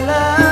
la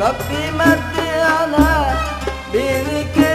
Rabbime diyana bir iki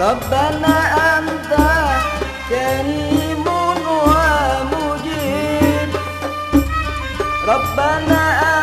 ربنا أنت كريم ومجيب. ربنا أنت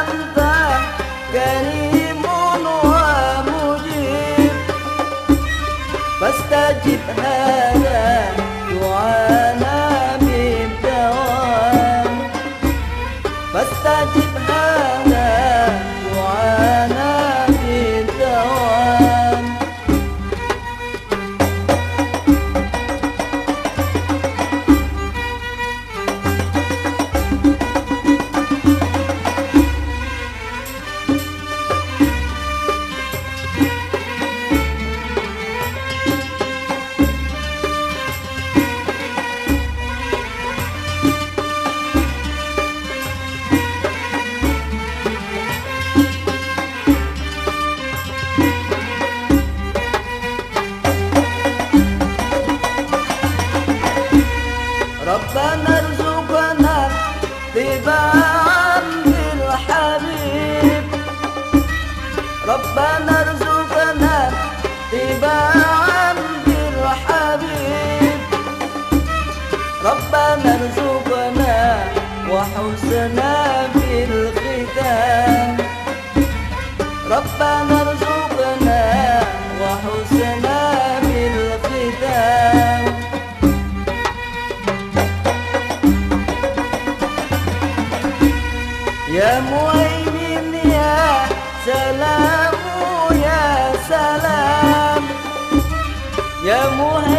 ربنا ارزقنا اتباعا للحبيب ربنا ارزقنا وحسنا في الختام ربنا ارزقنا وحسنا في الختام يا مؤمن يا سلام. يا مهيمن